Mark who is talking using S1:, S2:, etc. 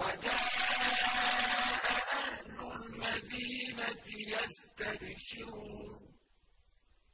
S1: وَجَاءَ أَهْلُ الْمَدِينَةِ يَسْتَبْشِرُونَ.